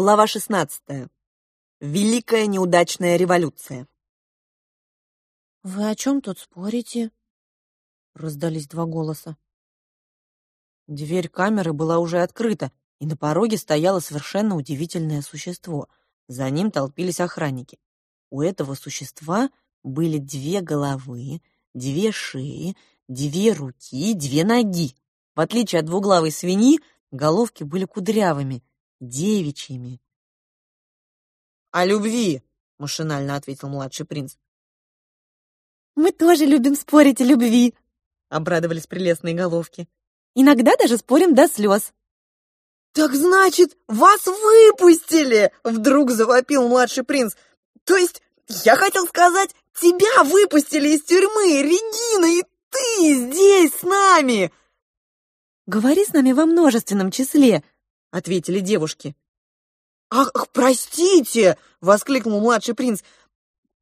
Глава 16. Великая неудачная революция. «Вы о чем тут спорите?» Раздались два голоса. Дверь камеры была уже открыта, и на пороге стояло совершенно удивительное существо. За ним толпились охранники. У этого существа были две головы, две шеи, две руки, две ноги. В отличие от двуглавой свиньи, головки были кудрявыми, девичьими. «О любви!» — машинально ответил младший принц. «Мы тоже любим спорить о любви!» — обрадовались прелестные головки. «Иногда даже спорим до слез!» «Так значит, вас выпустили!» — вдруг завопил младший принц. «То есть, я хотел сказать, тебя выпустили из тюрьмы, Регина, и ты здесь с нами!» «Говори с нами во множественном числе!» — ответили девушки. «Ах, простите!» — воскликнул младший принц.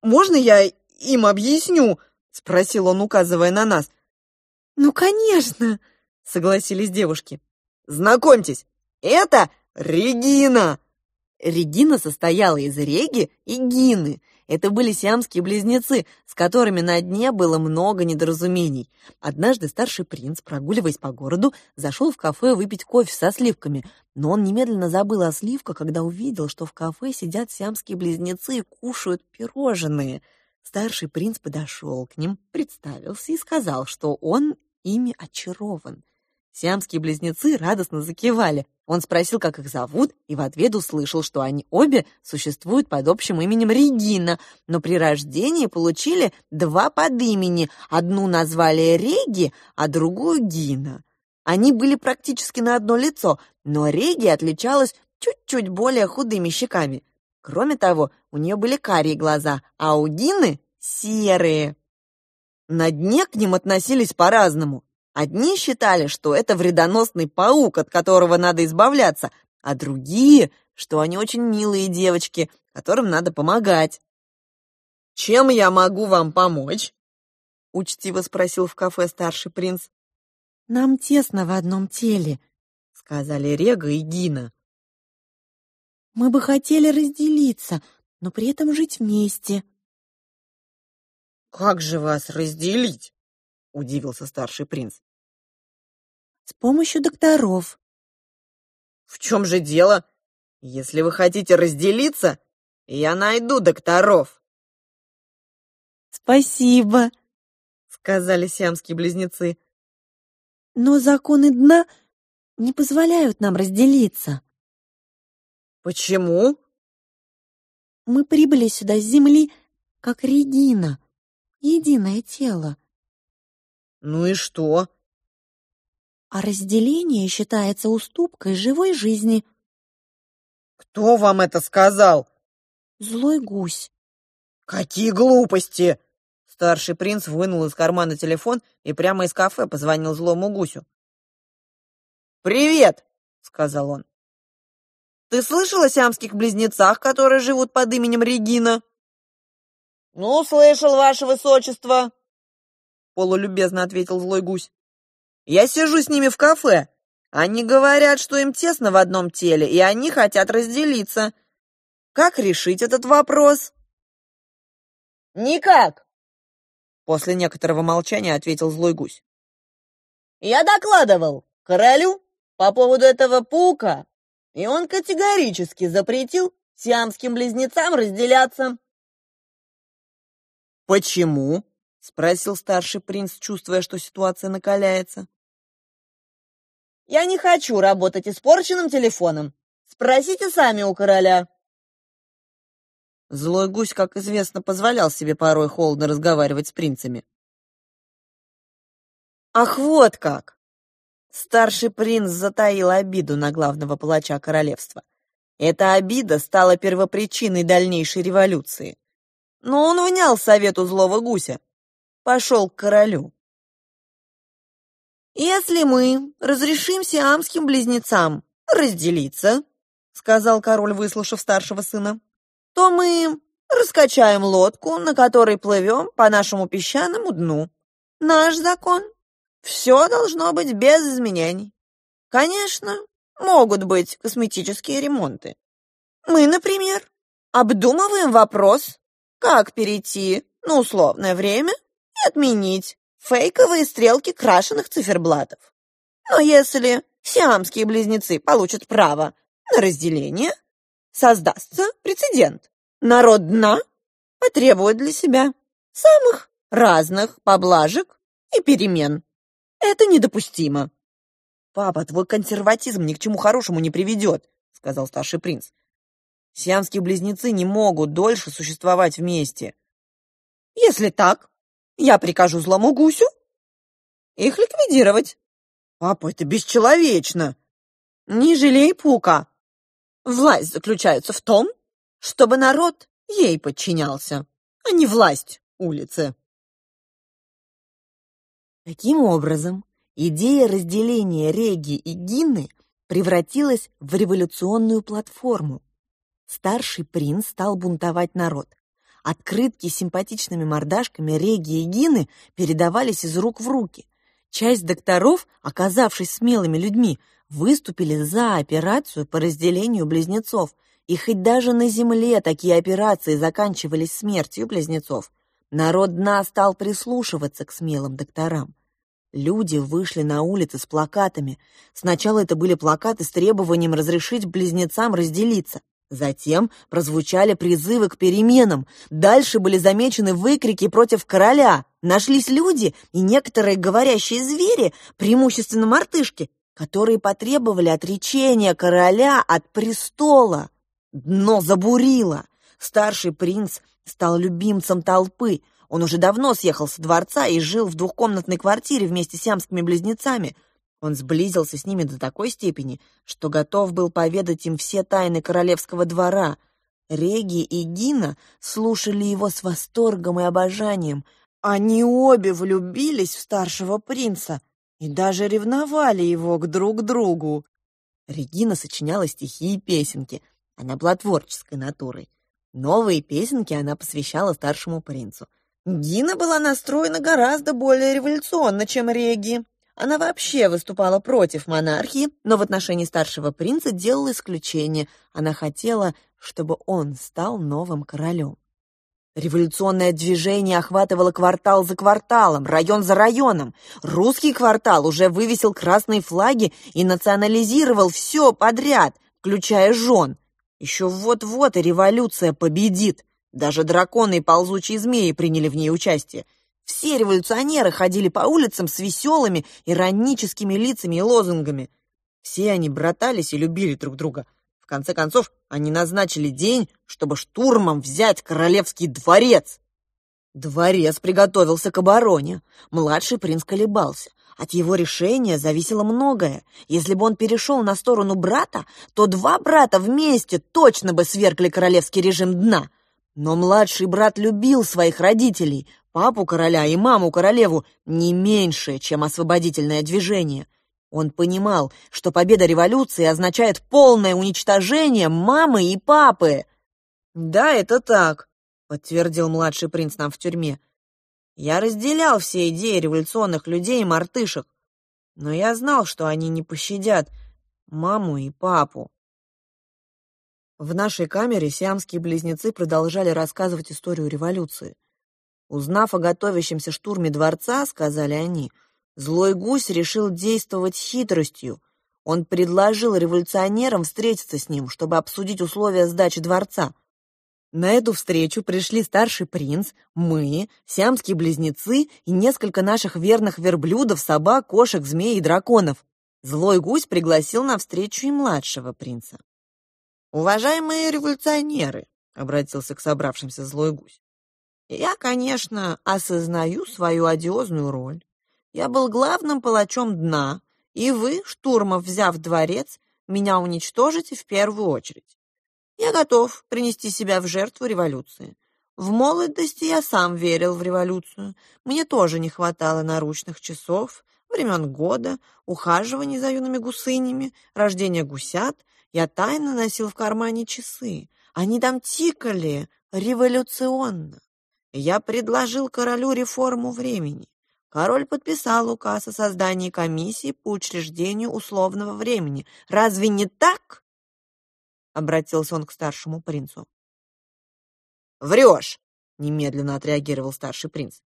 «Можно я им объясню?» — спросил он, указывая на нас. «Ну, конечно!» — согласились девушки. «Знакомьтесь, это Регина!» Регина состояла из Реги и Гины — это были сиамские близнецы, с которыми на дне было много недоразумений. Однажды старший принц, прогуливаясь по городу, зашел в кафе выпить кофе со сливками, но он немедленно забыл о сливках, когда увидел, что в кафе сидят сиамские близнецы и кушают пирожные. Старший принц подошел к ним, представился и сказал, что он ими очарован. Сиамские близнецы радостно закивали. Он спросил, как их зовут, и в ответ услышал, что они обе существуют под общим именем Регина, но при рождении получили два подимени. Одну назвали Реги, а другую Гина. Они были практически на одно лицо, но Реги отличалась чуть-чуть более худыми щеками. Кроме того, у нее были карие глаза, а у Гины — серые. На дне к ним относились по-разному. Одни считали, что это вредоносный паук, от которого надо избавляться, а другие, что они очень милые девочки, которым надо помогать. «Чем я могу вам помочь?» — учтиво спросил в кафе старший принц. «Нам тесно в одном теле», — сказали Рега и Гина. «Мы бы хотели разделиться, но при этом жить вместе». «Как же вас разделить?» — удивился старший принц. С помощью докторов. В чем же дело? Если вы хотите разделиться, я найду докторов. Спасибо, сказали сиамские близнецы. Но законы дна не позволяют нам разделиться. Почему? Мы прибыли сюда с земли, как Регина, единое тело. Ну и что? А разделение считается уступкой живой жизни. Кто вам это сказал? Злой гусь. Какие глупости! Старший принц вынул из кармана телефон и прямо из кафе позвонил злому гусю. «Привет!» — сказал он. «Ты слышал о сиамских близнецах, которые живут под именем Регина?» «Ну, слышал, ваше высочество!» Полулюбезно ответил злой гусь. Я сижу с ними в кафе. Они говорят, что им тесно в одном теле, и они хотят разделиться. Как решить этот вопрос? Никак, после некоторого молчания ответил злой гусь. Я докладывал королю по поводу этого паука, и он категорически запретил сиамским близнецам разделяться. Почему? спросил старший принц, чувствуя, что ситуация накаляется. Я не хочу работать испорченным телефоном. Спросите сами у короля. Злой гусь, как известно, позволял себе порой холодно разговаривать с принцами. Ах, вот как! Старший принц затаил обиду на главного палача королевства. Эта обида стала первопричиной дальнейшей революции. Но он внял совету злого гуся. Пошел к королю. «Если мы разрешим сиамским близнецам разделиться», — сказал король, выслушав старшего сына, «то мы раскачаем лодку, на которой плывем по нашему песчаному дну. Наш закон. Все должно быть без изменений. Конечно, могут быть косметические ремонты. Мы, например, обдумываем вопрос, как перейти на условное время и отменить фейковые стрелки крашеных циферблатов. Но если сиамские близнецы получат право на разделение, создастся прецедент. Народ дна потребует для себя самых разных поблажек и перемен. Это недопустимо. «Папа, твой консерватизм ни к чему хорошему не приведет», — сказал старший принц. «Сиамские близнецы не могут дольше существовать вместе». «Если так, я прикажу злому гусю их ликвидировать». «Папа, это бесчеловечно!» «Не жалей пука. Власть заключается в том, чтобы народ ей подчинялся, а не власть улицы». Таким образом, идея разделения Реги и Гинны превратилась в революционную платформу. Старший принц стал бунтовать народ. Открытки с симпатичными мордашками Реги и Гины передавались из рук в руки. Часть докторов, оказавшись смелыми людьми, выступили за операцию по разделению близнецов. И хоть даже на Земле такие операции заканчивались смертью близнецов, Народ дна стал прислушиваться к смелым докторам. Люди вышли на улицы с плакатами. Сначала это были плакаты с требованием разрешить близнецам разделиться. Затем прозвучали призывы к переменам. Дальше были замечены выкрики против короля. Нашлись люди и некоторые говорящие звери, преимущественно мартышки, которые потребовали отречения короля от престола. Дно забурило. Старший принц стал любимцем толпы. Он уже давно съехал с дворца и жил в двухкомнатной квартире вместе с сиамскими близнецами. Он сблизился с ними до такой степени, что готов был поведать им все тайны королевского двора. Реги и Гина слушали его с восторгом и обожанием. Они обе влюбились в старшего принца и даже ревновали его к друг другу. Регина сочиняла стихи и песенки. Она была творческой натурой. Новые песенки она посвящала старшему принцу. Гина была настроена гораздо более революционно, чем Реги. Она вообще выступала против монархии, но в отношении старшего принца делала исключение. Она хотела, чтобы он стал новым королем. Революционное движение охватывало квартал за кварталом, район за районом. Русский квартал уже вывесил красные флаги и национализировал все подряд, включая жен. Еще вот-вот и революция победит. Даже драконы и ползучие змеи приняли в ней участие. Все революционеры ходили по улицам с веселыми, ироническими лицами и лозунгами. Все они братались и любили друг друга. В конце концов, они назначили день, чтобы штурмом взять королевский дворец. Дворец приготовился к обороне. Младший принц колебался. От его решения зависело многое. Если бы он перешел на сторону брата, то два брата вместе точно бы свергли королевский режим дна. Но младший брат любил своих родителей, папу короля и маму королеву, не меньше, чем освободительное движение. Он понимал, что победа революции означает полное уничтожение мамы и папы. «Да, это так», — подтвердил младший принц нам в тюрьме. Я разделял все идеи революционных людей и мартышек, но я знал, что они не пощадят маму и папу. В нашей камере сиамские близнецы продолжали рассказывать историю революции. Узнав о готовящемся штурме дворца, сказали они, злой гусь решил действовать хитростью. Он предложил революционерам встретиться с ним, чтобы обсудить условия сдачи дворца — на эту встречу пришли старший принц, мы, сиамские близнецы и несколько наших верных верблюдов, собак, кошек, змей и драконов. Злой гусь пригласил на встречу и младшего принца. «Уважаемые революционеры», — обратился к собравшимся злой гусь, «я, конечно, осознаю свою одиозную роль. Я был главным палачом дна, и вы, штурмов взяв дворец, меня уничтожите в первую очередь. Я готов принести себя в жертву революции. В молодости я сам верил в революцию. Мне тоже не хватало наручных часов, времен года, ухаживаний за юными гусынями, рождения гусят. Я тайно носил в кармане часы. Они там тикали революционно. Я предложил королю реформу времени. Король подписал указ о создании комиссии по учреждению условного времени. Разве не так? обратился он к старшему принцу. «Врешь!» — немедленно отреагировал старший принц.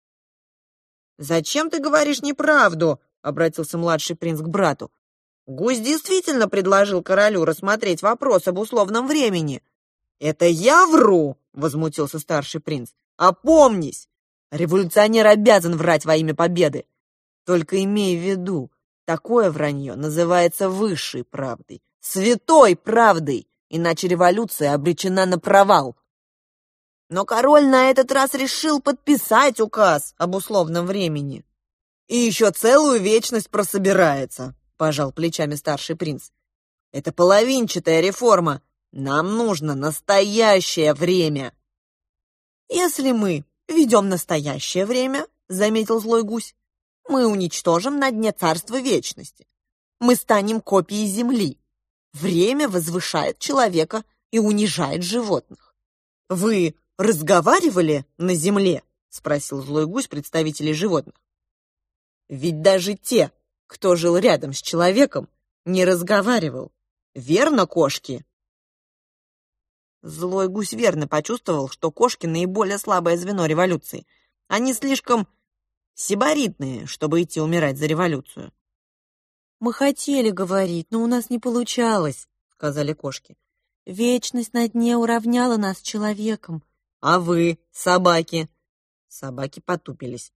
«Зачем ты говоришь неправду?» — обратился младший принц к брату. «Гусь действительно предложил королю рассмотреть вопрос об условном времени». «Это я вру!» — возмутился старший принц. «Опомнись! Революционер обязан врать во имя победы. Только имей в виду, такое вранье называется высшей правдой, святой правдой, иначе революция обречена на провал». Но король на этот раз решил подписать указ об условном времени. И еще целую вечность прособирается, пожал плечами старший принц. Это половинчатая реформа. Нам нужно настоящее время. Если мы ведем настоящее время, заметил злой гусь, мы уничтожим на дне царства вечности. Мы станем копией земли. Время возвышает человека и унижает животных. Вы разговаривали на земле?» — спросил злой гусь представителей животных. «Ведь даже те, кто жил рядом с человеком, не разговаривал. Верно, кошки?» Злой гусь верно почувствовал, что кошки — наиболее слабое звено революции. Они слишком сибаритные, чтобы идти умирать за революцию. «Мы хотели говорить, но у нас не получалось», — сказали кошки. «Вечность на дне уравняла нас с человеком. А вы, собаки?» Собаки потупились.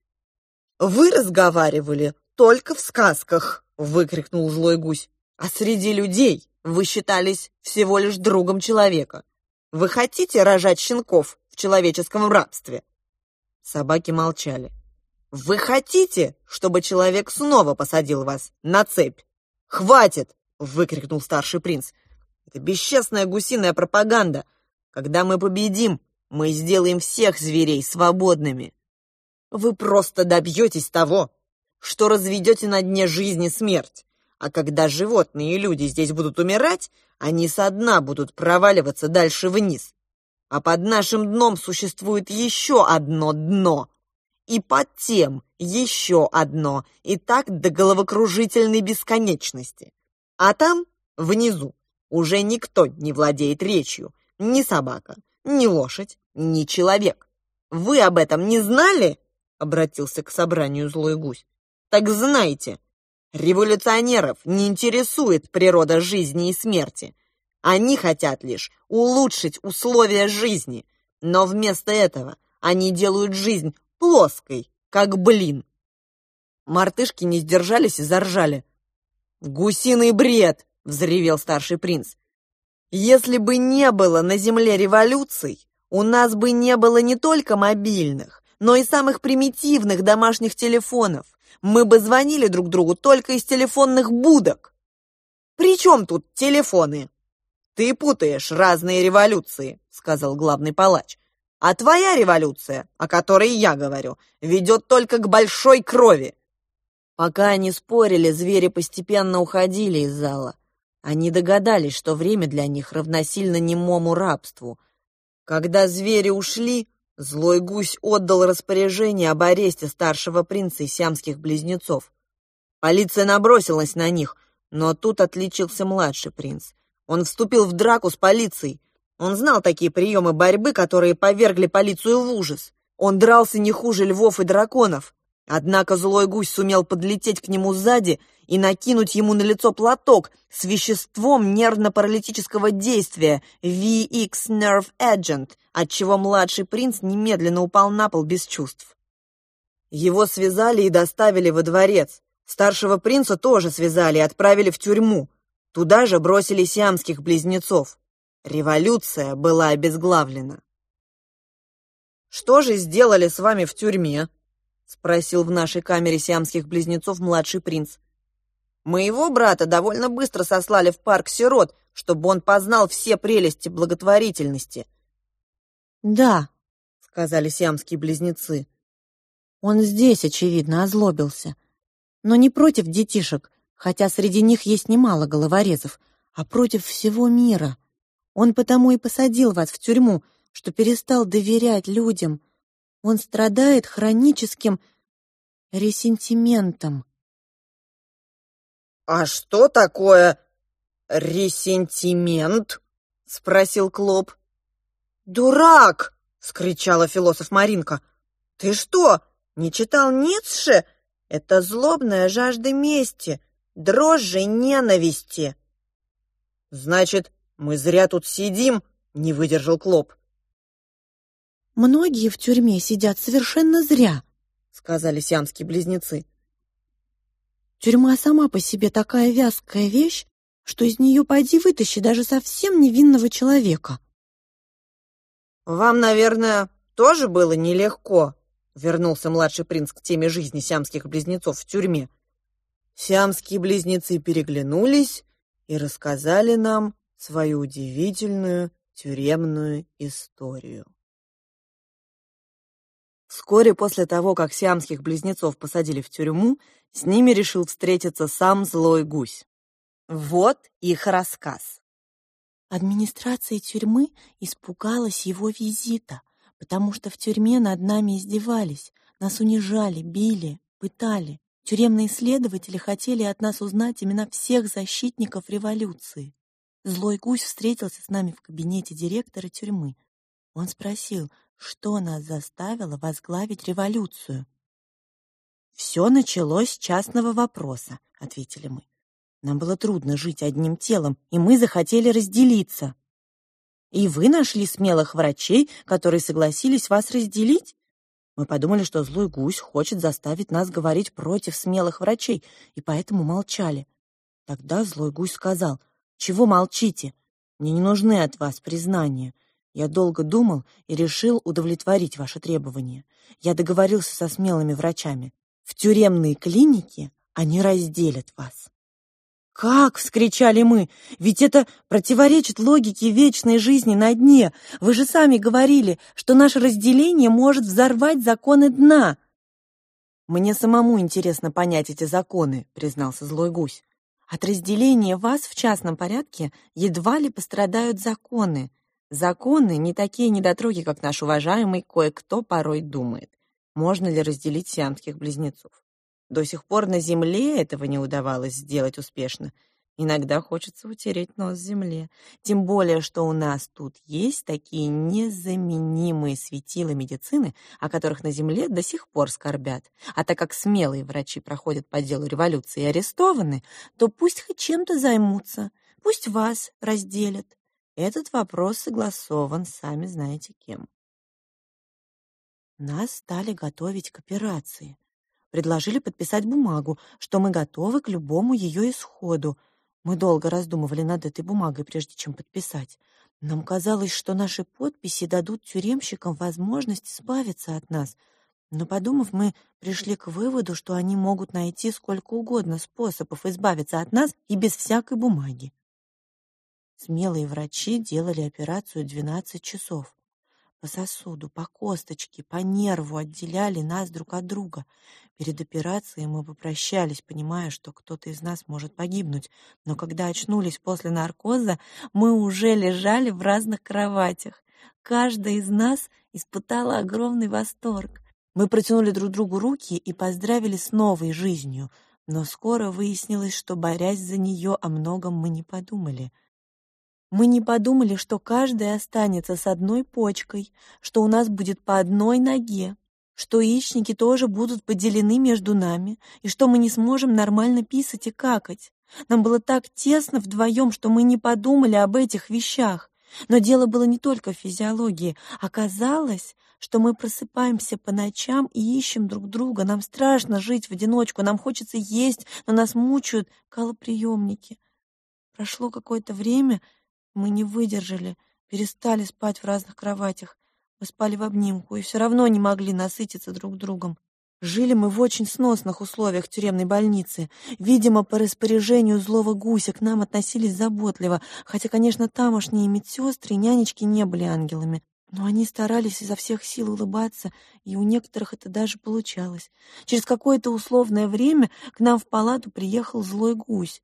«Вы разговаривали только в сказках!» — выкрикнул злой гусь. «А среди людей вы считались всего лишь другом человека. Вы хотите рожать щенков в человеческом рабстве?» Собаки молчали. «Вы хотите, чтобы человек снова посадил вас на цепь?» «Хватит!» — выкрикнул старший принц. «Это бесчестная гусиная пропаганда. Когда мы победим, мы сделаем всех зверей свободными. Вы просто добьетесь того, что разведете на дне жизни смерть. А когда животные и люди здесь будут умирать, они со дна будут проваливаться дальше вниз. А под нашим дном существует еще одно дно. И под тем еще одно. И так до головокружительной бесконечности. А там, внизу, уже никто не владеет речью. Ни собака, ни лошадь, ни человек. Вы об этом не знали? Обратился к собранию злой гусь. Так знайте, революционеров не интересует природа жизни и смерти. Они хотят лишь улучшить условия жизни, но вместо этого они делают жизнь плоской, как блин. Мартышки не сдержались и заржали. «Гусиный бред!» — взревел старший принц. «Если бы не было на земле революций, у нас бы не было не только мобильных, но и самых примитивных домашних телефонов. Мы бы звонили друг другу только из телефонных будок. При чем тут телефоны? Ты путаешь разные революции, сказал главный палач. А твоя революция, о которой я говорю, ведет только к большой крови. Пока они спорили, звери постепенно уходили из зала. Они догадались, что время для них равносильно немому рабству — когда звери ушли, злой гусь отдал распоряжение об аресте старшего принца и сиамских близнецов. Полиция набросилась на них, но тут отличился младший принц. Он вступил в драку с полицией. Он знал такие приемы борьбы, которые повергли полицию в ужас. Он дрался не хуже львов и драконов. Однако злой гусь сумел подлететь к нему сзади и накинуть ему на лицо платок с веществом нервно-паралитического действия VX Nerve Agent, отчего младший принц немедленно упал на пол без чувств. Его связали и доставили во дворец. Старшего принца тоже связали и отправили в тюрьму. Туда же бросили сиамских близнецов. Революция была обезглавлена. «Что же сделали с вами в тюрьме?» — спросил в нашей камере сиамских близнецов младший принц. «Моего брата довольно быстро сослали в парк сирот, чтобы он познал все прелести благотворительности». «Да», — сказали сиамские близнецы. «Он здесь, очевидно, озлобился. Но не против детишек, хотя среди них есть немало головорезов, а против всего мира. Он потому и посадил вас в тюрьму, что перестал доверять людям» Он страдает хроническим ресентиментом. «А что такое ресентимент?» — спросил Клоп. «Дурак!» — скричала философ Маринка. «Ты что, не читал Ницше? Это злобная жажда мести, дрожжи ненависти». «Значит, мы зря тут сидим?» — не выдержал Клоп. «Многие в тюрьме сидят совершенно зря», — сказали сиамские близнецы. «Тюрьма сама по себе такая вязкая вещь, что из нее пойди вытащи даже совсем невинного человека». «Вам, наверное, тоже было нелегко», — вернулся младший принц к теме жизни сиамских близнецов в тюрьме. Сиамские близнецы переглянулись и рассказали нам свою удивительную тюремную историю. Вскоре после того, как сиамских близнецов посадили в тюрьму, с ними решил встретиться сам злой гусь. Вот их рассказ. Администрация тюрьмы испугалась его визита, потому что в тюрьме над нами издевались, нас унижали, били, пытали. Тюремные следователи хотели от нас узнать имена всех защитников революции. Злой гусь встретился с нами в кабинете директора тюрьмы. Он спросил, что нас заставило возглавить революцию. «Все началось с частного вопроса», — ответили мы. «Нам было трудно жить одним телом, и мы захотели разделиться. И вы нашли смелых врачей, которые согласились вас разделить? Мы подумали, что злой гусь хочет заставить нас говорить против смелых врачей, и поэтому молчали. Тогда злой гусь сказал, «Чего молчите? Мне не нужны от вас признания. Я долго думал и решил удовлетворить ваши требования. Я договорился со смелыми врачами. В тюремной клинике они разделят вас. «Как?» — вскричали мы. «Ведь это противоречит логике вечной жизни на дне. Вы же сами говорили, что наше разделение может взорвать законы дна». «Мне самому интересно понять эти законы», — признался злой гусь. «От разделения вас в частном порядке едва ли пострадают законы. Законы не такие недотроги, как наш уважаемый кое-кто порой думает. Можно ли разделить сиамских близнецов? До сих пор на Земле этого не удавалось сделать успешно. Иногда хочется утереть нос земле. Тем более, что у нас тут есть такие незаменимые светила медицины, о которых на Земле до сих пор скорбят. А так как смелые врачи проходят по делу революции и арестованы, то пусть хоть чем-то займутся, пусть вас разделят. Этот вопрос согласован, сами знаете кем. Нас стали готовить к операции. Предложили подписать бумагу, что мы готовы к любому ее исходу. Мы долго раздумывали над этой бумагой, прежде чем подписать. Нам казалось, что наши подписи дадут тюремщикам возможность избавиться от нас. Но, подумав, мы пришли к выводу, что они могут найти сколько угодно способов избавиться от нас и без всякой бумаги. Смелые врачи делали операцию 12 часов. По сосуду, по косточке, по нерву отделяли нас друг от друга. Перед операцией мы попрощались, понимая, что кто-то из нас может погибнуть. Но когда очнулись после наркоза, мы уже лежали в разных кроватях. Каждая из нас испытала огромный восторг. Мы протянули друг другу руки и поздравили с новой жизнью. Но скоро выяснилось, что, борясь за нее, о многом мы не подумали — мы не подумали, что каждый останется с одной почкой, что у нас будет по одной ноге, что яичники тоже будут поделены между нами, и что мы не сможем нормально писать и какать. Нам было так тесно вдвоем, что мы не подумали об этих вещах. Но дело было не только в физиологии. Оказалось, что мы просыпаемся по ночам и ищем друг друга. Нам страшно жить в одиночку, нам хочется есть, но нас мучают колоприемники. Прошло какое-то время, мы не выдержали, перестали спать в разных кроватях. Мы спали в обнимку и все равно не могли насытиться друг другом. Жили мы в очень сносных условиях тюремной больницы. Видимо, по распоряжению злого гуся к нам относились заботливо, хотя, конечно, тамошние медсестры и нянечки не были ангелами. Но они старались изо всех сил улыбаться, и у некоторых это даже получалось. Через какое-то условное время к нам в палату приехал злой гусь.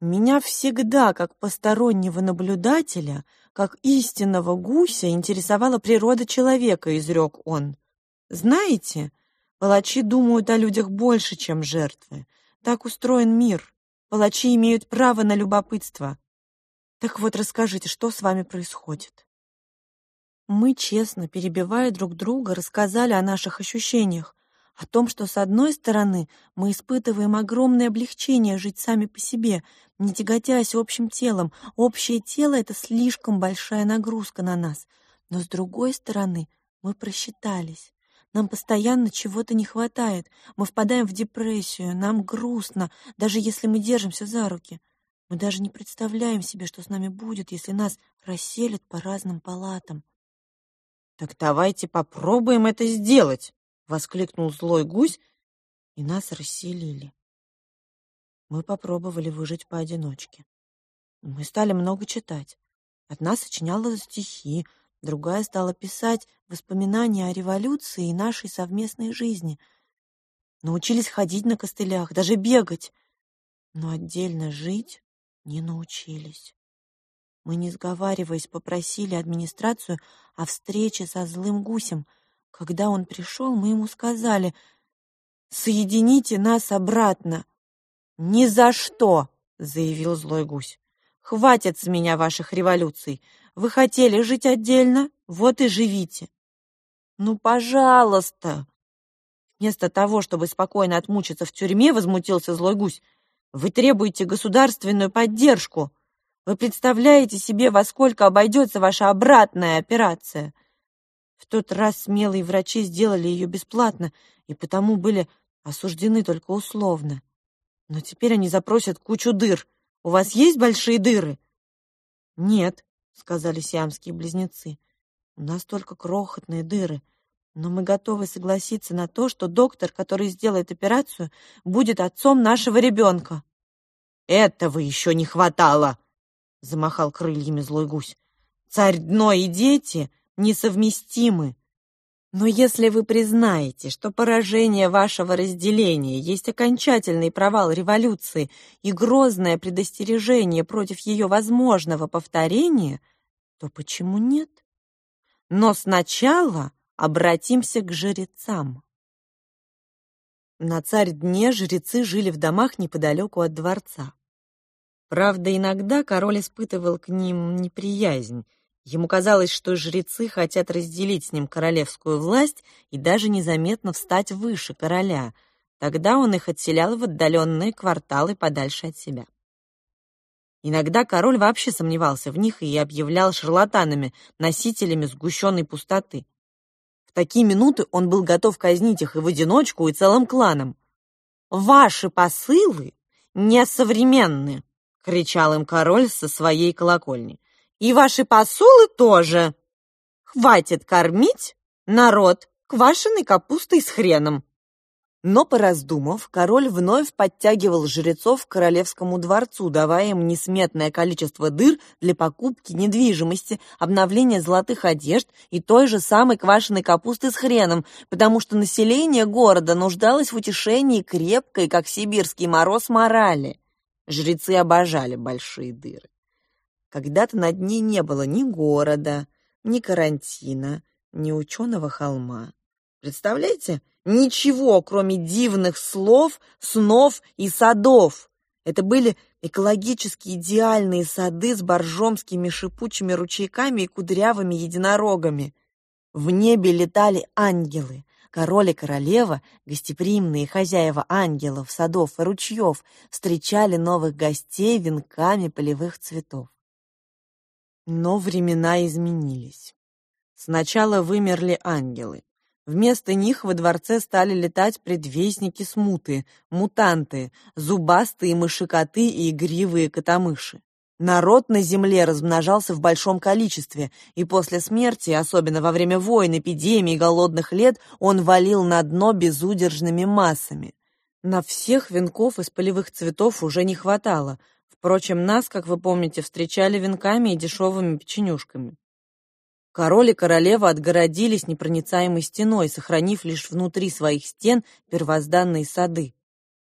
Меня всегда, как постороннего наблюдателя, как истинного гуся, интересовала природа человека, изрек он. Знаете, палачи думают о людях больше, чем жертвы. Так устроен мир. Палачи имеют право на любопытство. Так вот, расскажите, что с вами происходит? Мы честно, перебивая друг друга, рассказали о наших ощущениях, о том, что, с одной стороны, мы испытываем огромное облегчение жить сами по себе, не тяготясь общим телом. Общее тело — это слишком большая нагрузка на нас. Но, с другой стороны, мы просчитались. Нам постоянно чего-то не хватает. Мы впадаем в депрессию, нам грустно, даже если мы держимся за руки. Мы даже не представляем себе, что с нами будет, если нас расселят по разным палатам. «Так давайте попробуем это сделать!» — воскликнул злой гусь, и нас расселили. Мы попробовали выжить поодиночке. Мы стали много читать. Одна сочиняла стихи, другая стала писать воспоминания о революции и нашей совместной жизни. Научились ходить на костылях, даже бегать. Но отдельно жить не научились. Мы, не сговариваясь, попросили администрацию о встрече со злым гусем. Когда он пришел, мы ему сказали «Соедините нас обратно». «Ни за что!» — заявил злой гусь. «Хватит с меня ваших революций. Вы хотели жить отдельно? Вот и живите». «Ну, пожалуйста!» Вместо того, чтобы спокойно отмучиться в тюрьме, возмутился злой гусь, вы требуете государственную поддержку. Вы представляете себе, во сколько обойдется ваша обратная операция? В тот раз смелые врачи сделали ее бесплатно и потому были осуждены только условно. Но теперь они запросят кучу дыр. У вас есть большие дыры? Нет, сказали сиамские близнецы. У нас только крохотные дыры. Но мы готовы согласиться на то, что доктор, который сделает операцию, будет отцом нашего ребенка. Этого еще не хватало, замахал крыльями злой гусь. Царь дно и дети несовместимы. Но если вы признаете, что поражение вашего разделения есть окончательный провал революции и грозное предостережение против ее возможного повторения, то почему нет? Но сначала Обратимся к жрецам. На царь-дне жрецы жили в домах неподалеку от дворца. Правда, иногда король испытывал к ним неприязнь. Ему казалось, что жрецы хотят разделить с ним королевскую власть и даже незаметно встать выше короля. Тогда он их отселял в отдаленные кварталы подальше от себя. Иногда король вообще сомневался в них и объявлял шарлатанами, носителями сгущенной пустоты такие минуты он был готов казнить их и в одиночку, и целым кланом. «Ваши посылы несовременны!» — кричал им король со своей колокольни. «И ваши посулы тоже! Хватит кормить народ квашеной капустой с хреном!» Но, пораздумав, король вновь подтягивал жрецов к королевскому дворцу, давая им несметное количество дыр для покупки недвижимости, обновления золотых одежд и той же самой квашеной капусты с хреном, потому что население города нуждалось в утешении крепкой, как сибирский мороз, морали. Жрецы обожали большие дыры. Когда-то на дне не было ни города, ни карантина, ни ученого холма. Представляете? Ничего, кроме дивных слов, снов и садов. Это были экологически идеальные сады с боржомскими шипучими ручейками и кудрявыми единорогами. В небе летали ангелы. Король и королева, гостеприимные хозяева ангелов, садов и ручьев, встречали новых гостей венками полевых цветов. Но времена изменились. Сначала вымерли ангелы. Вместо них во дворце стали летать предвестники смуты, мутанты, зубастые мыши-коты и игривые котомыши. Народ на земле размножался в большом количестве, и после смерти, особенно во время войн, эпидемий и голодных лет, он валил на дно безудержными массами. На всех венков из полевых цветов уже не хватало. Впрочем, нас, как вы помните, встречали венками и дешевыми печенюшками. Король и королева отгородились непроницаемой стеной, сохранив лишь внутри своих стен первозданные сады.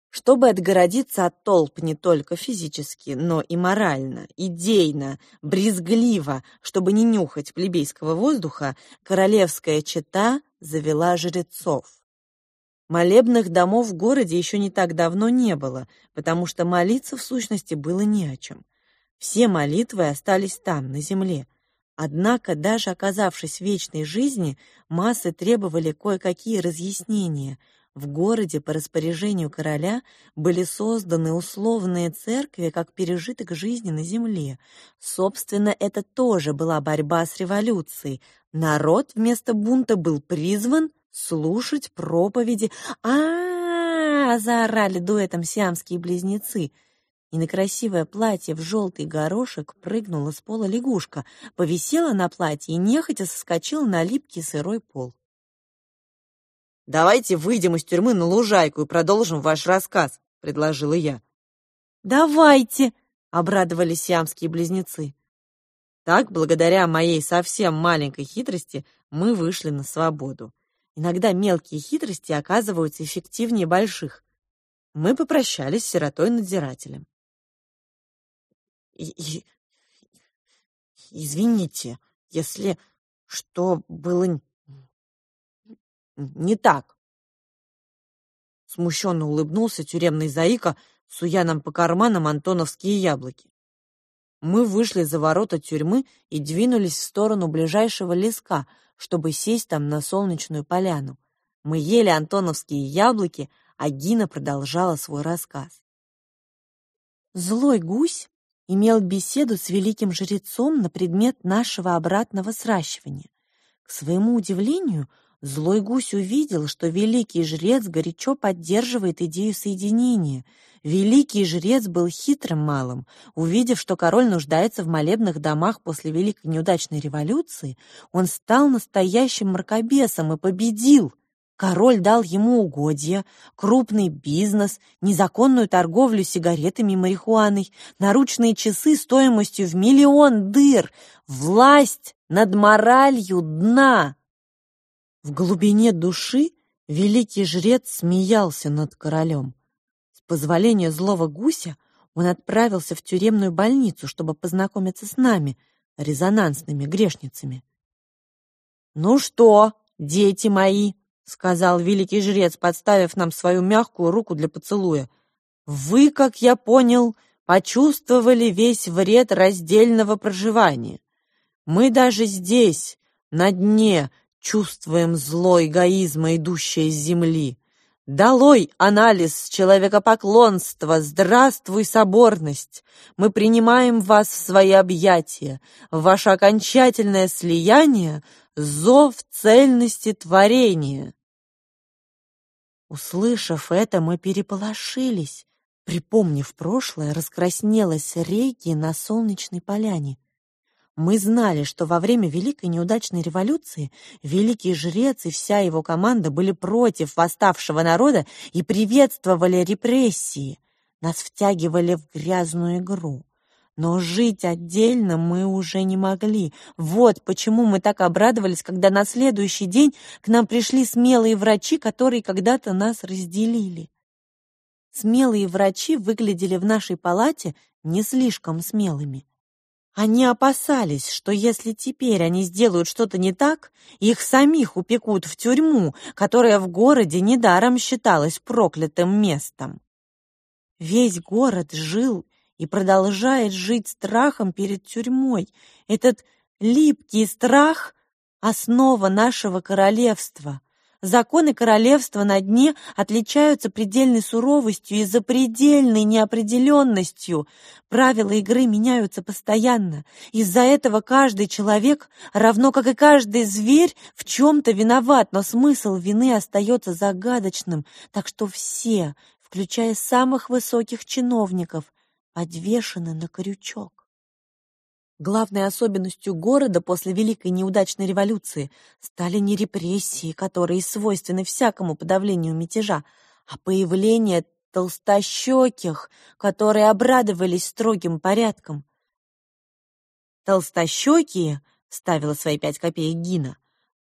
Чтобы отгородиться от толп не только физически, но и морально, идейно, брезгливо, чтобы не нюхать плебейского воздуха, королевская чета завела жрецов. Молебных домов в городе еще не так давно не было, потому что молиться в сущности было не о чем. Все молитвы остались там, на земле. Однако, даже оказавшись в вечной жизни, массы требовали кое-какие разъяснения. В городе по распоряжению короля были созданы условные церкви как пережиток жизни на земле. Собственно, это тоже была борьба с революцией. Народ вместо бунта был призван слушать проповеди. а, -а, -а, -а заорали дуэтом сиамские близнецы — и на красивое платье в желтый горошек прыгнула с пола лягушка, повисела на платье и нехотя соскочила на липкий сырой пол. «Давайте выйдем из тюрьмы на лужайку и продолжим ваш рассказ», — предложила я. «Давайте!» — обрадовались сиамские близнецы. Так, благодаря моей совсем маленькой хитрости, мы вышли на свободу. Иногда мелкие хитрости оказываются эффективнее больших. Мы попрощались с сиротой-надзирателем. Извините, если что было не так. Смущенно улыбнулся тюремный заика, суя нам по карманам антоновские яблоки. Мы вышли за ворота тюрьмы и двинулись в сторону ближайшего леска, чтобы сесть там на солнечную поляну. Мы ели антоновские яблоки, а Гина продолжала свой рассказ. Злой гусь имел беседу с великим жрецом на предмет нашего обратного сращивания. К своему удивлению, злой гусь увидел, что великий жрец горячо поддерживает идею соединения. Великий жрец был хитрым малым. Увидев, что король нуждается в молебных домах после Великой неудачной революции, он стал настоящим мракобесом и победил. Король дал ему угодья, крупный бизнес, незаконную торговлю сигаретами и марихуаной, наручные часы стоимостью в миллион дыр, власть над моралью дна. В глубине души великий жрец смеялся над королем. С позволения злого гуся он отправился в тюремную больницу, чтобы познакомиться с нами, резонансными грешницами. «Ну что, дети мои?» — сказал великий жрец, подставив нам свою мягкую руку для поцелуя. «Вы, как я понял, почувствовали весь вред раздельного проживания. Мы даже здесь, на дне, чувствуем зло эгоизма, идущее с земли. Долой анализ человекопоклонства, здравствуй, соборность! Мы принимаем вас в свои объятия, в ваше окончательное слияние зов цельности творения. Услышав это, мы переполошились. Припомнив прошлое, раскраснелась Рейки на солнечной поляне. Мы знали, что во время Великой неудачной революции великий жрец и вся его команда были против восставшего народа и приветствовали репрессии. Нас втягивали в грязную игру. Но жить отдельно мы уже не могли. Вот почему мы так обрадовались, когда на следующий день к нам пришли смелые врачи, которые когда-то нас разделили. Смелые врачи выглядели в нашей палате не слишком смелыми. Они опасались, что если теперь они сделают что-то не так, их самих упекут в тюрьму, которая в городе недаром считалась проклятым местом. Весь город жил и продолжает жить страхом перед тюрьмой. Этот липкий страх — основа нашего королевства. Законы королевства на дне отличаются предельной суровостью и запредельной неопределенностью. Правила игры меняются постоянно. Из-за этого каждый человек, равно как и каждый зверь, в чем-то виноват, но смысл вины остается загадочным, так что все, включая самых высоких чиновников, подвешены на крючок. Главной особенностью города после Великой неудачной революции стали не репрессии, которые свойственны всякому подавлению мятежа, а появление толстощеких, которые обрадовались строгим порядком. Толстощекие, ставила свои пять копеек Гина,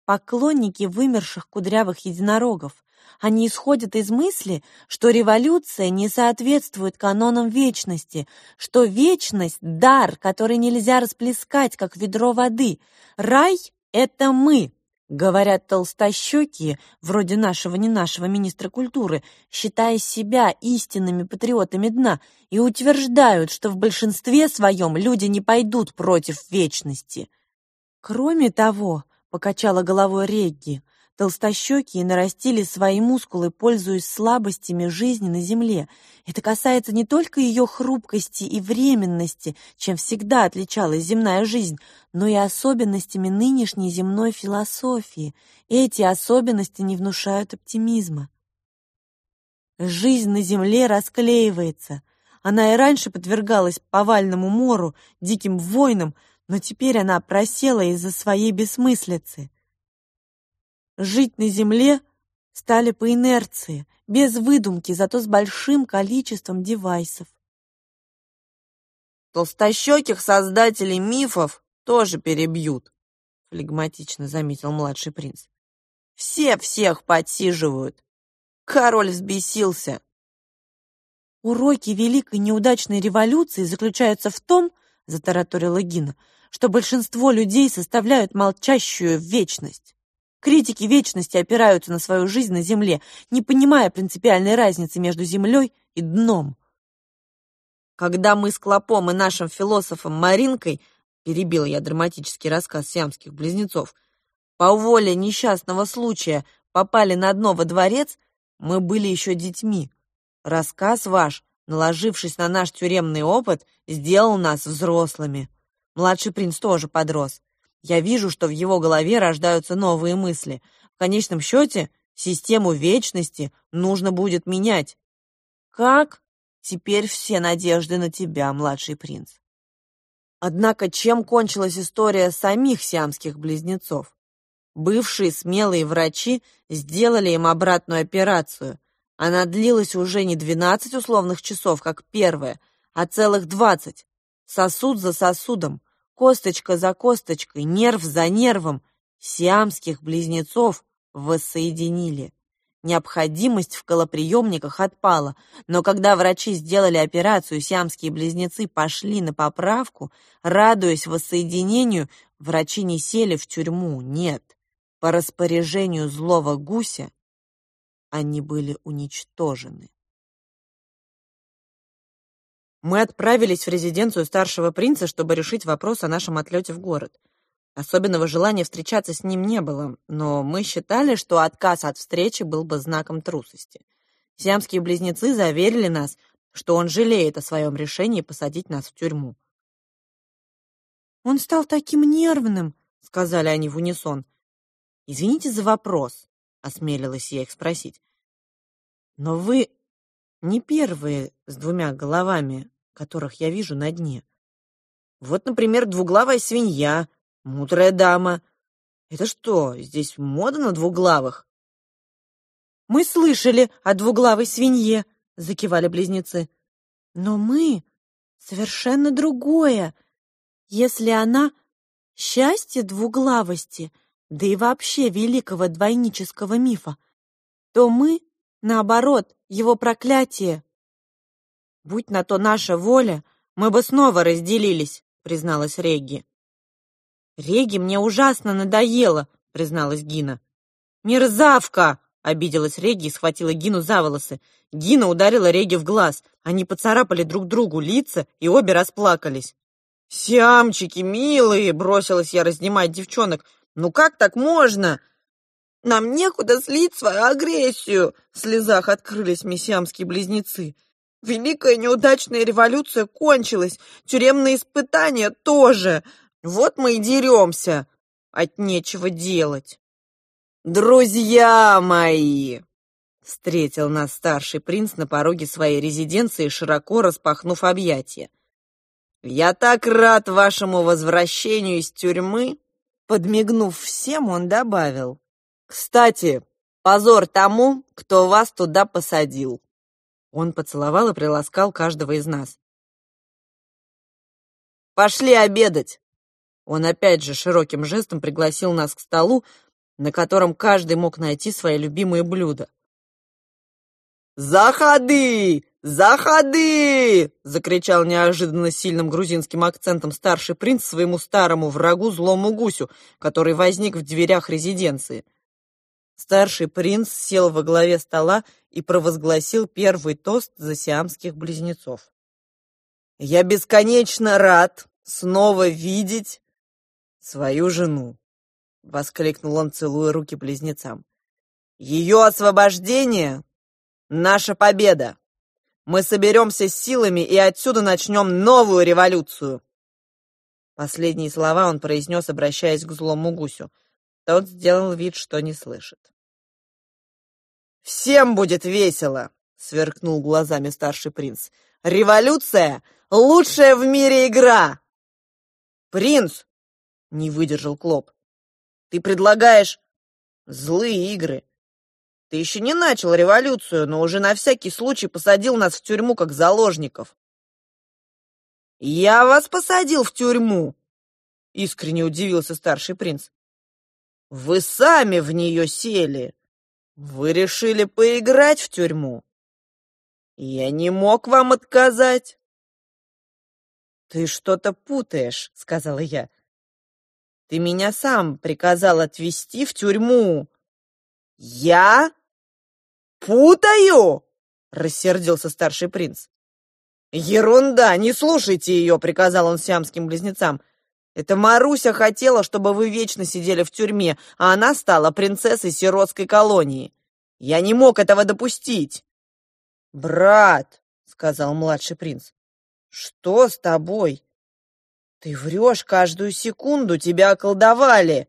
поклонники вымерших кудрявых единорогов, они исходят из мысли, что революция не соответствует канонам вечности, что вечность — дар, который нельзя расплескать, как ведро воды. Рай — это мы, Говорят, толстощекие, вроде нашего не нашего министра культуры, считая себя истинными патриотами дна, и утверждают, что в большинстве своем люди не пойдут против вечности. Кроме того, покачала головой Регги, Толстощекие нарастили свои мускулы, пользуясь слабостями жизни на земле. Это касается не только ее хрупкости и временности, чем всегда отличалась земная жизнь, но и особенностями нынешней земной философии. Эти особенности не внушают оптимизма. Жизнь на земле расклеивается. Она и раньше подвергалась повальному мору, диким войнам, но теперь она просела из-за своей бессмыслицы. Жить на Земле стали по инерции, без выдумки, зато с большим количеством девайсов. Толстощеких создателей мифов тоже перебьют, флегматично заметил младший принц. Все всех подсиживают. Король взбесился. Уроки великой неудачной революции заключаются в том, затараторила Гина, что большинство людей составляют молчащую вечность. Критики вечности опираются на свою жизнь на Земле, не понимая принципиальной разницы между Землей и дном. Когда мы с Клопом и нашим философом Маринкой, перебил я драматический рассказ сиамских близнецов, по воле несчастного случая попали на дно во дворец, мы были еще детьми. Рассказ ваш, наложившись на наш тюремный опыт, сделал нас взрослыми. Младший принц тоже подрос. Я вижу, что в его голове рождаются новые мысли. В конечном счете, систему вечности нужно будет менять. Как? Теперь все надежды на тебя, младший принц. Однако чем кончилась история самих сиамских близнецов? Бывшие смелые врачи сделали им обратную операцию. Она длилась уже не 12 условных часов, как первая, а целых 20. Сосуд за сосудом, косточка за косточкой, нерв за нервом, сиамских близнецов воссоединили. Необходимость в колоприемниках отпала, но когда врачи сделали операцию, сиамские близнецы пошли на поправку, радуясь воссоединению, врачи не сели в тюрьму, нет. По распоряжению злого гуся они были уничтожены. Мы отправились в резиденцию старшего принца, чтобы решить вопрос о нашем отлете в город. Особенного желания встречаться с ним не было, но мы считали, что отказ от встречи был бы знаком трусости. Сиамские близнецы заверили нас, что он жалеет о своем решении посадить нас в тюрьму. «Он стал таким нервным», — сказали они в унисон. «Извините за вопрос», — осмелилась я их спросить. «Но вы не первые с двумя головами, которых я вижу на дне. Вот, например, двуглавая свинья, мудрая дама. Это что, здесь мода на двуглавых? Мы слышали о двуглавой свинье, закивали близнецы. Но мы совершенно другое. Если она счастье двуглавости, да и вообще великого двойнического мифа, то мы Наоборот, его проклятие. Будь на то наша воля, мы бы снова разделились, призналась Регги. Реги мне ужасно надоело, призналась Гина. Мерзавка! Обиделась Реги и схватила Гину за волосы. Гина ударила Реги в глаз. Они поцарапали друг другу лица и обе расплакались. «Сиамчики, милые!» — бросилась я разнимать девчонок. «Ну как так можно? Нам некуда слить свою агрессию!» В слезах открылись мессиамские близнецы. «Великая неудачная революция кончилась, тюремные испытания тоже. Вот мы и деремся. От нечего делать». «Друзья мои!» Встретил нас старший принц на пороге своей резиденции, широко распахнув объятия. «Я так рад вашему возвращению из тюрьмы!» Подмигнув всем, он добавил. Кстати, позор тому, кто вас туда посадил. Он поцеловал и приласкал каждого из нас. Пошли обедать. Он опять же широким жестом пригласил нас к столу, на котором каждый мог найти свои любимые блюда. «Заходы! Заходы!» — закричал неожиданно сильным грузинским акцентом старший принц своему старому врагу злому гусю, который возник в дверях резиденции. Старший принц сел во главе стола и провозгласил первый тост за сиамских близнецов. «Я бесконечно рад снова видеть свою жену», — воскликнул он, целуя руки близнецам. «Ее освобождение — наша победа. Мы соберемся с силами и отсюда начнем новую революцию». Последние слова он произнес, обращаясь к злому гусю. Тот сделал вид, что не слышит. «Всем будет весело!» — сверкнул глазами старший принц. «Революция — лучшая в мире игра!» «Принц!» — не выдержал Клоп. «Ты предлагаешь злые игры. Ты еще не начал революцию, но уже на всякий случай посадил нас в тюрьму как заложников». «Я вас посадил в тюрьму!» — искренне удивился старший принц. «Вы сами в нее сели!» Вы решили поиграть в тюрьму? Я не мог вам отказать. Ты что-то путаешь, сказала я. Ты меня сам приказал отвезти в тюрьму. Я путаю? Рассердился старший принц. Ерунда, не слушайте ее, приказал он сиамским близнецам. Это Маруся хотела, чтобы вы вечно сидели в тюрьме, а она стала принцессой сиротской колонии. Я не мог этого допустить. Брат, сказал младший принц, что с тобой? Ты врешь каждую секунду, тебя околдовали.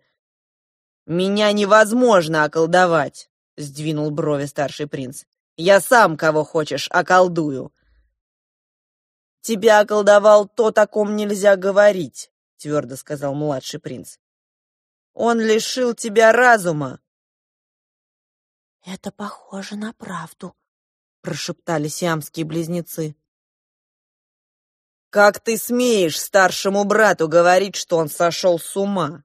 Меня невозможно околдовать, сдвинул брови старший принц. Я сам кого хочешь околдую. Тебя околдовал то, о ком нельзя говорить твердо сказал младший принц. Он лишил тебя разума. Это похоже на правду, прошептали сиамские близнецы. Как ты смеешь старшему брату говорить, что он сошел с ума?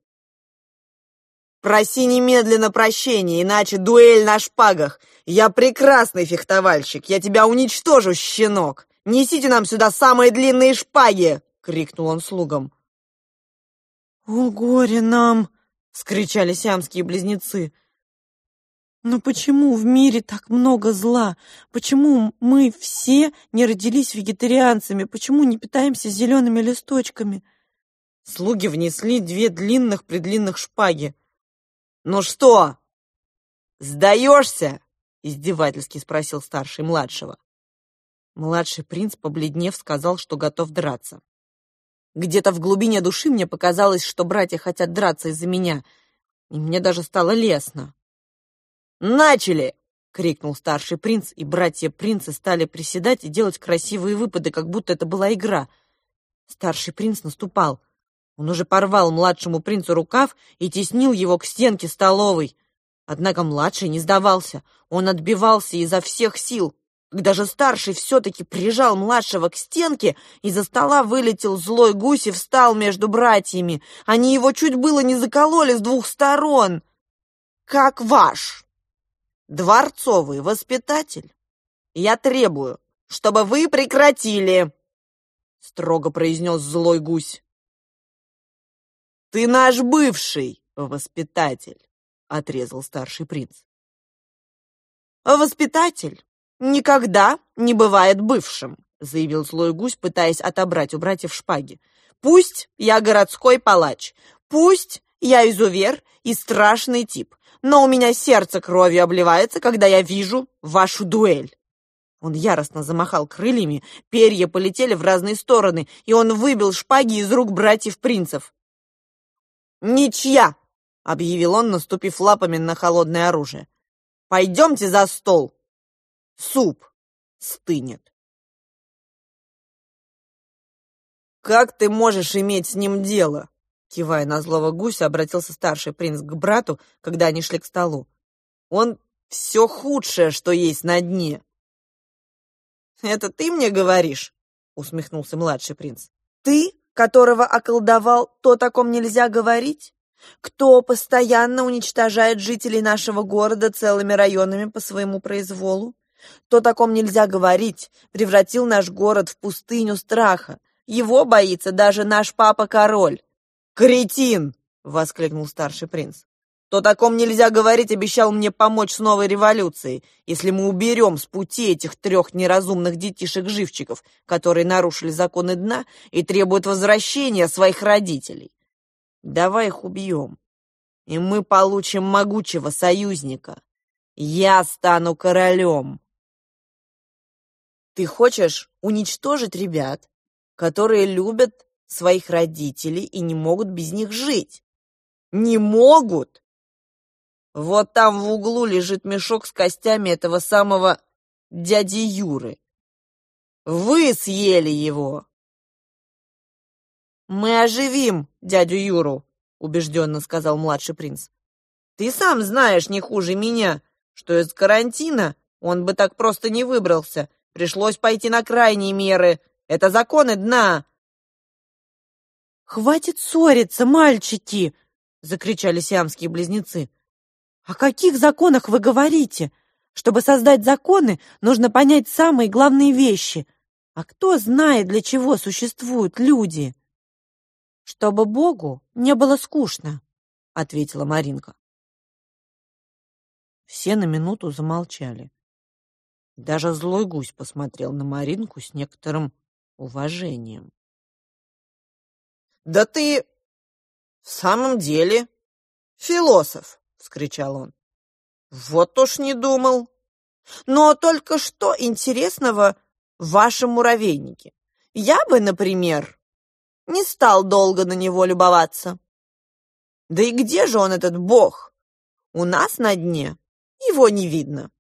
Проси немедленно прощения, иначе дуэль на шпагах. Я прекрасный фехтовальщик, я тебя уничтожу, щенок. Несите нам сюда самые длинные шпаги, крикнул он слугам. «О, горе нам!» — скричали сиамские близнецы. «Но почему в мире так много зла? Почему мы все не родились вегетарианцами? Почему не питаемся зелеными листочками?» Слуги внесли две длинных-предлинных шпаги. «Ну что, сдаешься?» — издевательски спросил старший младшего. Младший принц, побледнев, сказал, что готов драться. Где-то в глубине души мне показалось, что братья хотят драться из-за меня, и мне даже стало лестно. «Начали!» — крикнул старший принц, и братья-принцы стали приседать и делать красивые выпады, как будто это была игра. Старший принц наступал. Он уже порвал младшему принцу рукав и теснил его к стенке столовой. Однако младший не сдавался. Он отбивался изо всех сил. Когда же старший все-таки прижал младшего к стенке, из-за стола вылетел злой гусь и встал между братьями. Они его чуть было не закололи с двух сторон. «Как ваш дворцовый воспитатель, я требую, чтобы вы прекратили!» строго произнес злой гусь. «Ты наш бывший воспитатель», — отрезал старший принц. «Воспитатель никогда не бывает бывшим», заявил злой гусь, пытаясь отобрать у братьев шпаги. «Пусть я городской палач, пусть я изувер и страшный тип, но у меня сердце кровью обливается, когда я вижу вашу дуэль». Он яростно замахал крыльями, перья полетели в разные стороны, и он выбил шпаги из рук братьев-принцев. «Ничья!» — объявил он, наступив лапами на холодное оружие. «Пойдемте за стол!» Суп стынет. «Как ты можешь иметь с ним дело?» Кивая на злого гуся, обратился старший принц к брату, когда они шли к столу. «Он все худшее, что есть на дне». «Это ты мне говоришь?» — усмехнулся младший принц. «Ты, которого околдовал, то о ком нельзя говорить? Кто постоянно уничтожает жителей нашего города целыми районами по своему произволу? То таком нельзя говорить, превратил наш город в пустыню страха. Его боится даже наш папа-король. «Кретин!» — воскликнул старший принц. «То таком нельзя говорить, обещал мне помочь с новой революцией, если мы уберем с пути этих трех неразумных детишек-живчиков, которые нарушили законы дна и требуют возвращения своих родителей. Давай их убьем, и мы получим могучего союзника. Я стану королем». Ты хочешь уничтожить ребят, которые любят своих родителей и не могут без них жить. Не могут! Вот там в углу лежит мешок с костями этого самого дяди Юры. Вы съели его. Мы оживим дядю Юру, убежденно сказал младший принц. Ты сам знаешь не хуже меня, что из карантина он бы так просто не выбрался. Пришлось пойти на крайние меры. Это законы дна. «Хватит ссориться, мальчики!» — закричали сиамские близнецы. «О каких законах вы говорите? Чтобы создать законы, нужно понять самые главные вещи. А кто знает, для чего существуют люди?» «Чтобы Богу не было скучно», — ответила Маринка. Все на минуту замолчали. Даже злой гусь посмотрел на Маринку с некоторым уважением. «Да ты в самом деле философ!» — вскричал он. «Вот уж не думал! Но только что интересного в вашем муравейнике? Я бы, например, не стал долго на него любоваться. Да и где же он, этот бог? У нас на дне его не видно.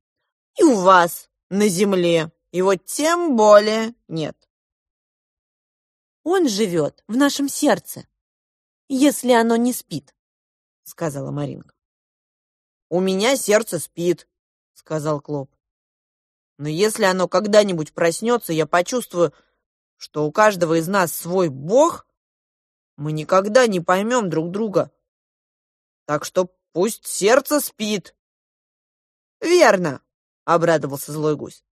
И у вас на земле его тем более нет. Он живет в нашем сердце, если оно не спит, сказала Маринка. У меня сердце спит, сказал Клоп. Но если оно когда-нибудь проснется, я почувствую, что у каждого из нас свой бог, мы никогда не поймем друг друга. Так что пусть сердце спит. Верно, обрадовался злой гусь.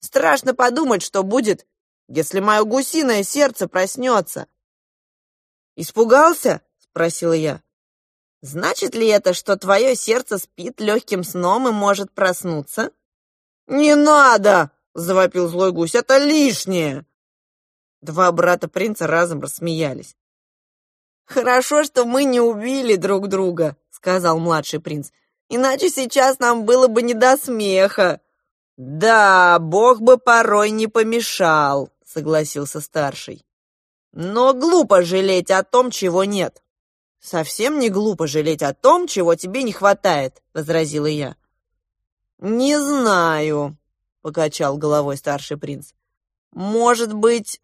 Страшно подумать, что будет, если мое гусиное сердце проснется. «Испугался?» — спросила я. «Значит ли это, что твое сердце спит легким сном и может проснуться?» «Не надо!» — завопил злой гусь. «Это лишнее!» Два брата принца разом рассмеялись. «Хорошо, что мы не убили друг друга», — сказал младший принц. «Иначе сейчас нам было бы не до смеха». «Да, Бог бы порой не помешал», согласился старший. Но глупо жалеть о том, чего нет. Совсем не глупо жалеть о том, чего тебе не хватает, возразила я. Не знаю, покачал головой старший принц. Может быть,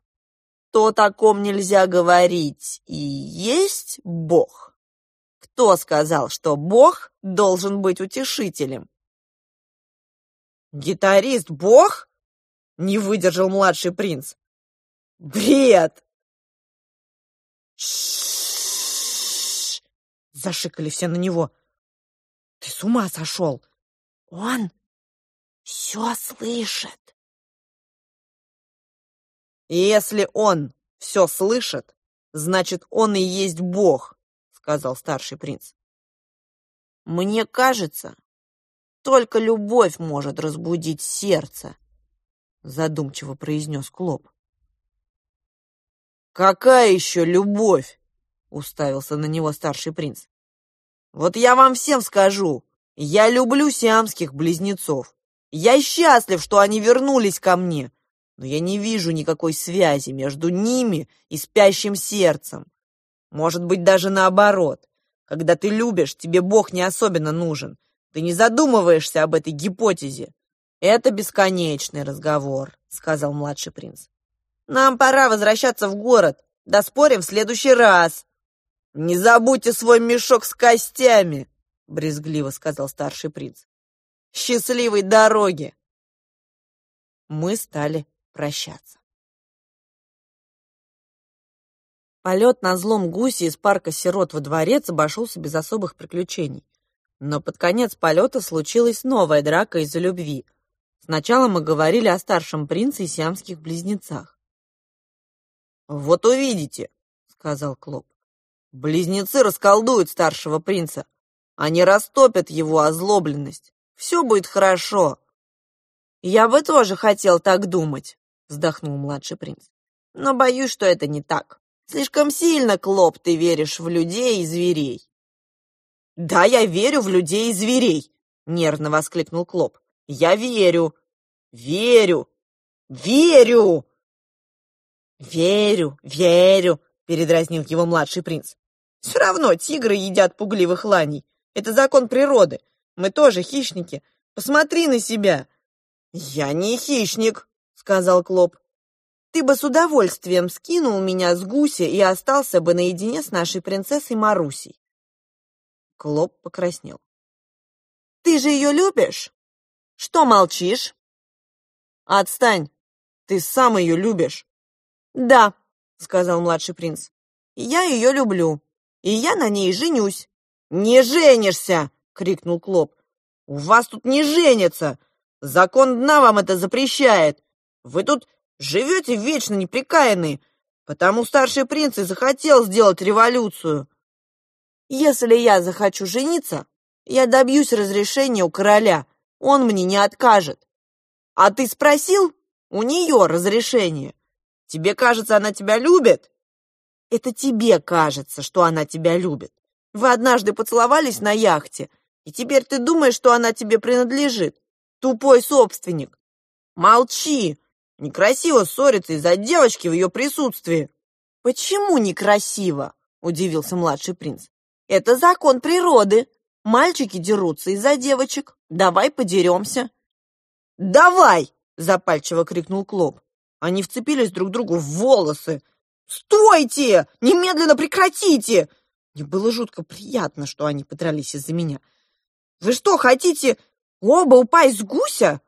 то таком нельзя говорить и есть Бог? Кто сказал, что Бог должен быть утешителем? Гитарист Бог? Не выдержал младший принц. Бред! Зашикали все на него. Ты с ума сошел? Он все слышит. И если он все слышит, значит, он и есть Бог, сказал старший принц. Мне кажется, только любовь может разбудить сердце задумчиво произнес Клоп. «Какая еще любовь?» — уставился на него старший принц. «Вот я вам всем скажу, я люблю сиамских близнецов. Я счастлив, что они вернулись ко мне, но я не вижу никакой связи между ними и спящим сердцем. Может быть, даже наоборот. Когда ты любишь, тебе Бог не особенно нужен. Ты не задумываешься об этой гипотезе. «Это бесконечный разговор», — сказал младший принц. «Нам пора возвращаться в город. Доспорим в следующий раз». «Не забудьте свой мешок с костями», — брезгливо сказал старший принц. «Счастливой дороги!» Мы стали прощаться. Полет на злом гусе из парка сирот во дворец обошелся без особых приключений. Но под конец полета случилась новая драка из-за любви — Сначала мы говорили о старшем принце и сиамских близнецах. «Вот увидите», — сказал Клоп. «Близнецы расколдуют старшего принца. Они растопят его озлобленность. Все будет хорошо». «Я бы тоже хотел так думать», — вздохнул младший принц. «Но боюсь, что это не так. Слишком сильно, Клоп, ты веришь в людей и зверей». «Да, я верю в людей и зверей», — нервно воскликнул Клоп. «Я верю, верю, верю!» «Верю, верю», — передразнил его младший принц. «Все равно тигры едят пугливых ланей. Это закон природы. Мы тоже хищники. Посмотри на себя». «Я не хищник», — сказал Клоп. «Ты бы с удовольствием скинул меня с гуся и остался бы наедине с нашей принцессой Марусей». Клоп покраснел. «Ты же ее любишь? Что молчишь?» «Отстань! Ты сам ее любишь!» «Да», — сказал младший принц, — «я ее люблю, и я на ней женюсь». «Не женишься!» — крикнул Клоп. «У вас тут не женятся! Закон дна вам это запрещает! Вы тут живете вечно неприкаянные, потому старший принц и захотел сделать революцию!» Если я захочу жениться, я добьюсь разрешения у короля. Он мне не откажет. А ты спросил у нее разрешение? Тебе кажется, она тебя любит? Это тебе кажется, что она тебя любит. Вы однажды поцеловались на яхте, и теперь ты думаешь, что она тебе принадлежит. Тупой собственник. Молчи. Некрасиво ссориться из-за девочки в ее присутствии. Почему некрасиво? Удивился младший принц. Это закон природы. Мальчики дерутся из-за девочек. Давай подеремся. Давай! Запальчиво крикнул Клоп. Они вцепились друг другу в волосы. «Стойте! Немедленно прекратите!» Мне было жутко приятно, что они подрались из-за меня. «Вы что, хотите оба упасть с гуся?»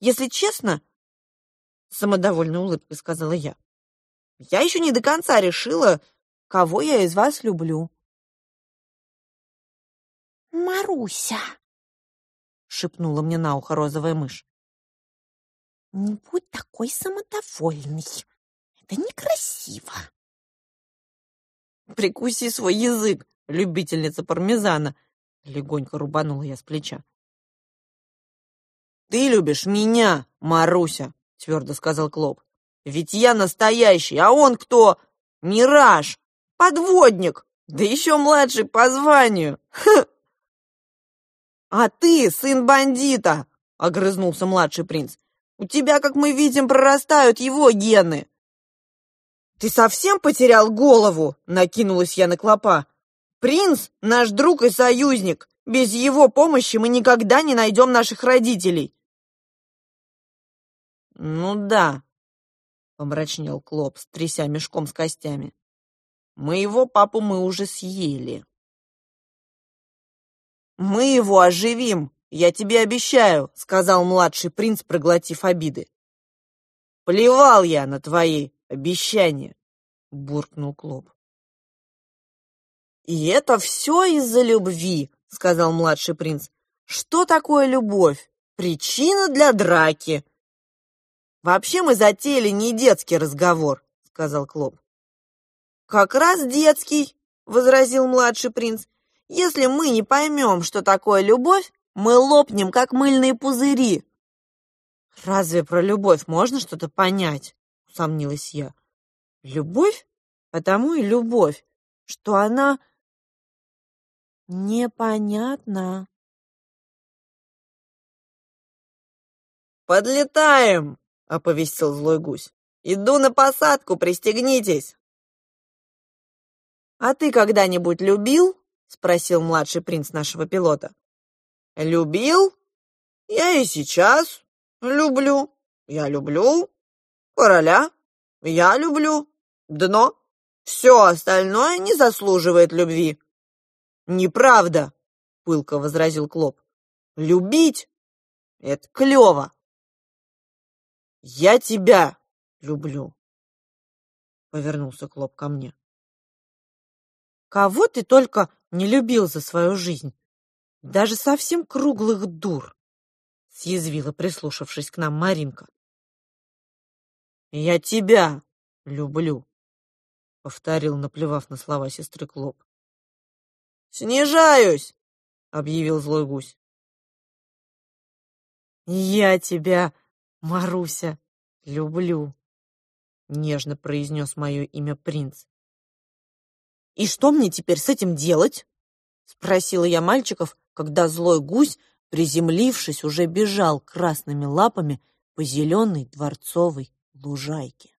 «Если честно, — самодовольной улыбкой сказала я, — я еще не до конца решила, кого я из вас люблю. «Маруся!» — шепнула мне на ухо розовая мышь. «Не будь такой самодовольный. Это некрасиво». «Прикуси свой язык, любительница пармезана!» — легонько рубанула я с плеча. «Ты любишь меня, Маруся!» — твердо сказал Клоп. «Ведь я настоящий, а он кто? Мираж! Подводник! Да еще младший по званию! Ха!» «А ты сын бандита!» — огрызнулся младший принц. «У тебя, как мы видим, прорастают его гены!» «Ты совсем потерял голову?» — накинулась я на клопа. «Принц — наш друг и союзник. Без его помощи мы никогда не найдем наших родителей». «Ну да», — помрачнел Клоп, тряся мешком с костями. «Моего папу мы уже съели». «Мы его оживим, я тебе обещаю», — сказал младший принц, проглотив обиды. «Плевал я на твои обещания», — буркнул Клоп. «И это все из-за любви», — сказал младший принц. «Что такое любовь? Причина для драки». «Вообще мы затеяли не детский разговор», — сказал Клоп. «Как раз детский», — возразил младший принц. Если мы не поймем, что такое любовь, мы лопнем, как мыльные пузыри. Разве про любовь можно что-то понять? Усомнилась я. Любовь? Потому и любовь, что она непонятна. «Подлетаем!» — оповестил злой гусь. «Иду на посадку, пристегнитесь!» «А ты когда-нибудь любил?» — спросил младший принц нашего пилота. «Любил? Я и сейчас люблю. Я люблю короля. Я люблю дно. Все остальное не заслуживает любви». «Неправда!» — пылко возразил Клоп. «Любить — это клево!» «Я тебя люблю!» — повернулся Клоп ко мне. «Кого ты только не любил за свою жизнь. Даже совсем круглых дур. съязвила, прислушавшись к нам Маринка. «Я тебя люблю», — повторил, наплевав на слова сестры Клоп. «Снижаюсь!» — объявил злой гусь. «Я тебя, Маруся, люблю», — нежно произнес мое имя принц. «И что мне теперь с этим делать?» — спросила я мальчиков, когда злой гусь, приземлившись, уже бежал красными лапами по зеленой дворцовой лужайке.